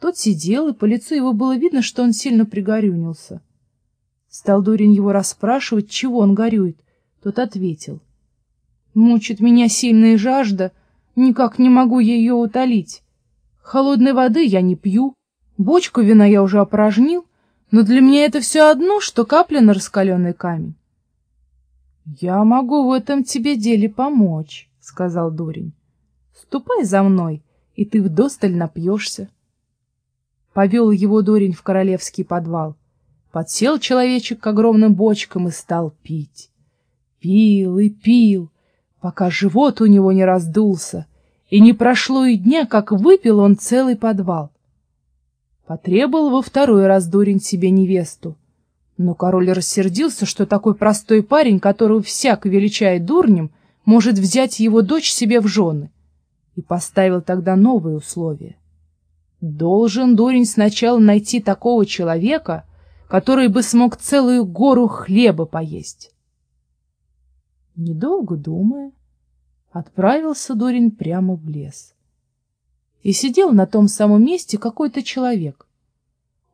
Тот сидел, и по лицу его было видно, что он сильно пригорюнился. Стал Дурень его расспрашивать, чего он горюет. Тот ответил. «Мучит меня сильная жажда, никак не могу ее утолить. Холодной воды я не пью, бочку вина я уже опорожнил, но для меня это все одно, что капля на раскаленный камень». «Я могу в этом тебе деле помочь», — сказал Дурень. «Ступай за мной, и ты вдосталь напьешься». Повел его Дурень в королевский подвал. Подсел человечек к огромным бочкам и стал пить. Пил и пил, пока живот у него не раздулся, и не прошло и дня, как выпил он целый подвал. Потребовал во второй раз Дурень себе невесту. Но король рассердился, что такой простой парень, которого всяк величает дурнем, может взять его дочь себе в жены, и поставил тогда новые условия. Должен дурень сначала найти такого человека, который бы смог целую гору хлеба поесть. Недолго думая, отправился дурень прямо в лес. И сидел на том самом месте какой-то человек.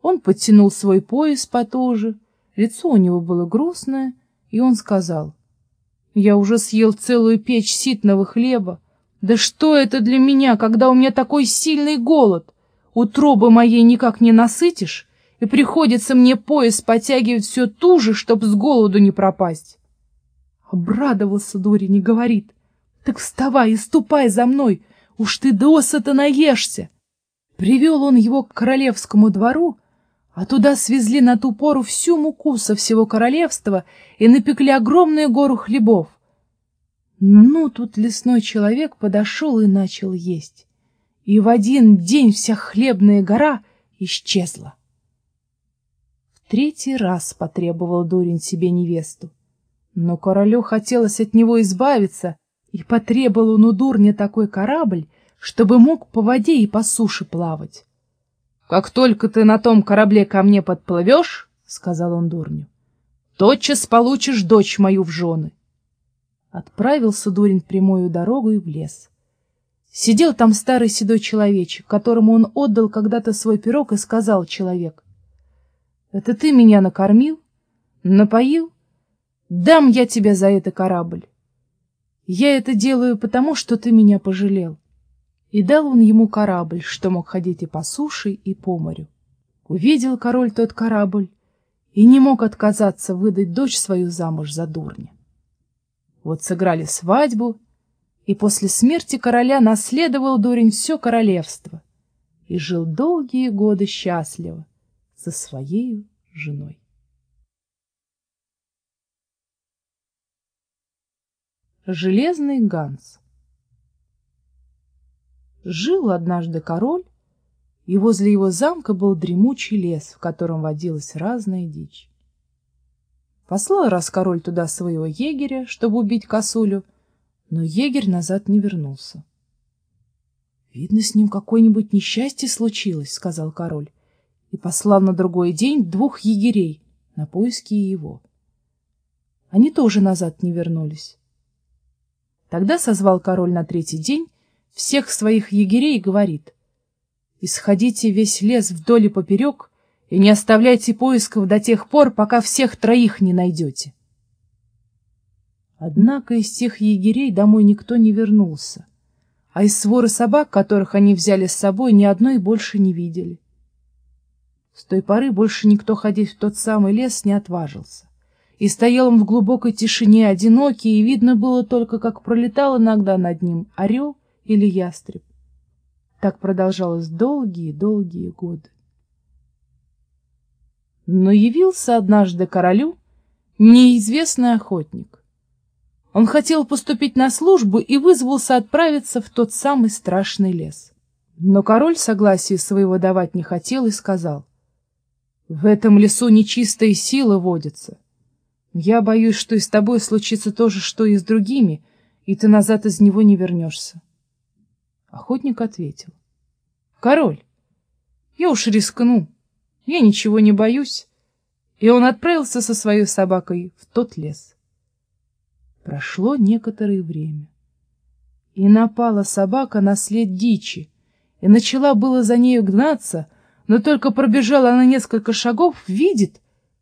Он подтянул свой пояс потуже, лицо у него было грустное, и он сказал, «Я уже съел целую печь ситного хлеба. Да что это для меня, когда у меня такой сильный голод? Утробы моей никак не насытишь, и приходится мне пояс потягивать все туже, чтоб с голоду не пропасть. Обрадовался Дорин и говорит, так вставай и ступай за мной, уж ты досыта наешься. Привел он его к королевскому двору, а туда свезли на ту пору всю муку со всего королевства и напекли огромную гору хлебов. Ну, тут лесной человек подошел и начал есть и в один день вся хлебная гора исчезла. В третий раз потребовал Дурин себе невесту, но королю хотелось от него избавиться, и потребовал он у дурня такой корабль, чтобы мог по воде и по суше плавать. — Как только ты на том корабле ко мне подплывешь, — сказал он дурню, — тотчас получишь дочь мою в жены. Отправился прямую дорогу и в лес. Сидел там старый седой человечек, которому он отдал когда-то свой пирог, и сказал человек, «Это ты меня накормил, напоил? Дам я тебе за это корабль. Я это делаю потому, что ты меня пожалел». И дал он ему корабль, что мог ходить и по суше, и по морю. Увидел король тот корабль и не мог отказаться выдать дочь свою замуж за дурня. Вот сыграли свадьбу, и после смерти короля наследовал дурень все королевство и жил долгие годы счастливо со своей женой. Железный Ганс Жил однажды король, и возле его замка был дремучий лес, в котором водилась разная дичь. Послал раз король туда своего егеря, чтобы убить косулю, но егерь назад не вернулся. — Видно, с ним какое-нибудь несчастье случилось, — сказал король, и послал на другой день двух егерей на поиски его. Они тоже назад не вернулись. Тогда созвал король на третий день всех своих егерей и говорит, «Исходите весь лес вдоль и поперек и не оставляйте поисков до тех пор, пока всех троих не найдете». Однако из тех егерей домой никто не вернулся, а из своры собак, которых они взяли с собой, ни одной больше не видели. С той поры больше никто ходить в тот самый лес не отважился. И стоял он в глубокой тишине, одинокий, и видно было только, как пролетал иногда над ним орел или ястреб. Так продолжалось долгие-долгие годы. Но явился однажды королю неизвестный охотник. Он хотел поступить на службу и вызвался отправиться в тот самый страшный лес. Но король согласия своего давать не хотел и сказал, «В этом лесу нечистая сила водится. Я боюсь, что и с тобой случится то же, что и с другими, и ты назад из него не вернешься». Охотник ответил, «Король, я уж рискну, я ничего не боюсь». И он отправился со своей собакой в тот лес. Прошло некоторое время. И напала собака на след дичи, и начала было за нею гнаться, но только пробежала на несколько шагов, видит,